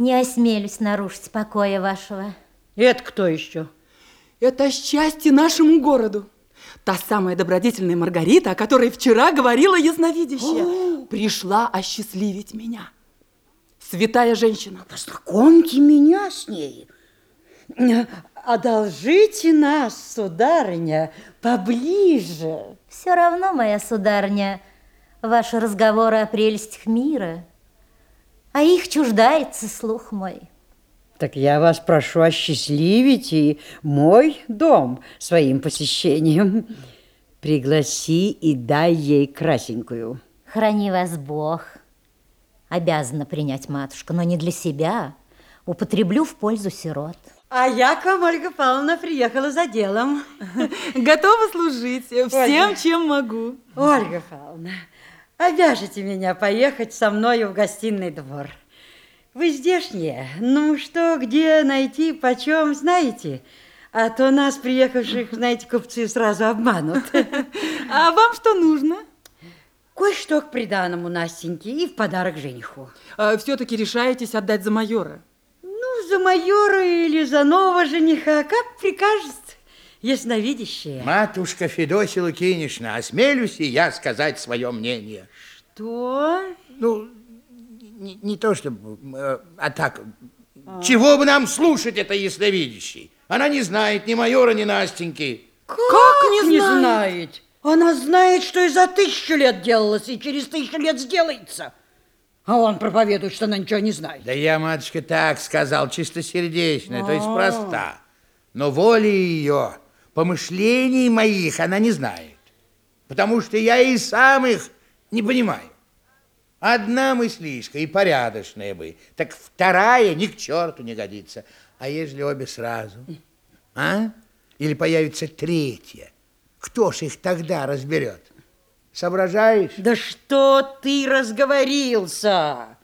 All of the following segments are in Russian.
Не осмелюсь нарушить покоя вашего. Это кто еще? Это счастье нашему городу. Та самая добродетельная Маргарита, о которой вчера говорила ясновидящая, пришла осчастливить меня. Святая женщина. Познакомьте меня с ней. Одолжите нас, сударыня, поближе. Все равно, моя сударыня, ваши разговоры о прелестях мира, а их чуждается слух мой. Так я вас прошу осчастливить и мой дом своим посещением. Пригласи и дай ей красенькую. Храни вас Бог. Обязана принять матушка, но не для себя. Употреблю в пользу сирот. А я к вам, Ольга Павловна, приехала за делом. Готова служить всем, Ольга. чем могу. Ольга Павловна, обяжете меня поехать со мною в гостиный двор. Вы здешняя, ну что, где найти, почем, знаете? А то нас, приехавших, знаете, купцы сразу обманут. А вам что нужно? Кое-что к приданному Настеньке и в подарок жениху. Все-таки решаетесь отдать за майора. Ну, за майора или за нового жениха, как прикажет ясновидящая. Матушка Федосия Лукинишна, осмелюсь и я сказать свое мнение. Что? Ну, не, не то чтобы, э, а так, чего бы нам слушать это ясновидящий? Она не знает ни майора, ни Настеньки. Как, не не знает? знает? Она знает, что и за тысячу лет делалось, и через тысячу лет сделается. А он проповедует, что она ничего не знает. Да я, матушка, так сказал, чистосердечно, то есть проста. Но воли ее, помышлений моих она не знает. Потому что я и сам их не понимаю. Одна мыслишка и порядочная бы, так вторая ни к черту не годится. А если обе сразу, а? Или появится третья, кто ж их тогда разберет? Соображаешь? Да что ты разговорился?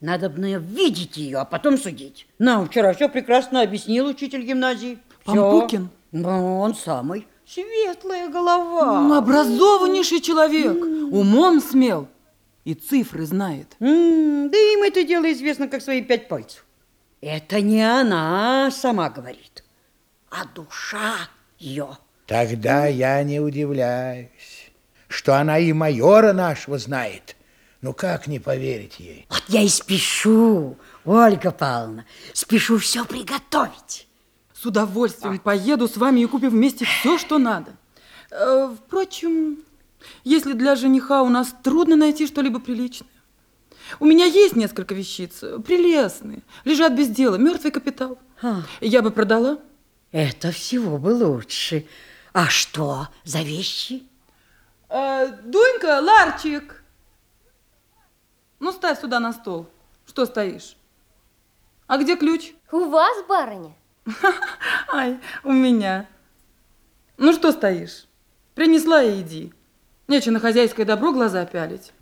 Надо бы видеть ее, а потом судить. Нам вчера все прекрасно объяснил учитель гимназии. Всё. Пампукин? Ну, он самый. Светлая голова. Ну, образованнейший человек, умом смел и цифры знает. Да им это дело известно, как свои пять пальцев. Это не она сама говорит, а душа ее. Тогда я не удивляюсь, что она и майора нашего знает. Ну как не поверить ей? Вот я и спешу, Ольга Павловна, спешу все приготовить. С удовольствием поеду с вами и купим вместе все, что надо. Э, Впрочем, если для жениха у нас трудно найти что-либо приличное. У меня есть несколько вещиц, прелестные, лежат без дела, мертвый капитал. А. Я бы продала. Это всего бы лучше. А что за вещи? Э, Дунька, ларчик. Ну, ставь сюда на стол. Что стоишь? А где ключ? У вас, барыня? Ай, у меня. Ну, что стоишь? Принесла и иди. Нечего на хозяйское добро глаза пялить.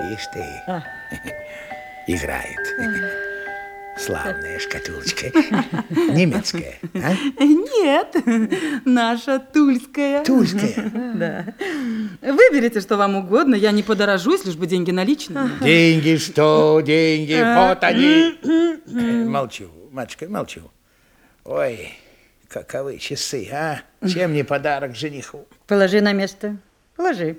Ишь ты, играет. Славная шкатулочка. Немецкая, а? Нет, наша тульская. Тульская. Да. Выберите, что вам угодно, я не подорожусь, лишь бы деньги наличные. Деньги что, деньги, вот они. Э, Молчу, матушка, молчу. Ой, каковы часы, а? Чем не подарок жениху? Положи на место. Положи.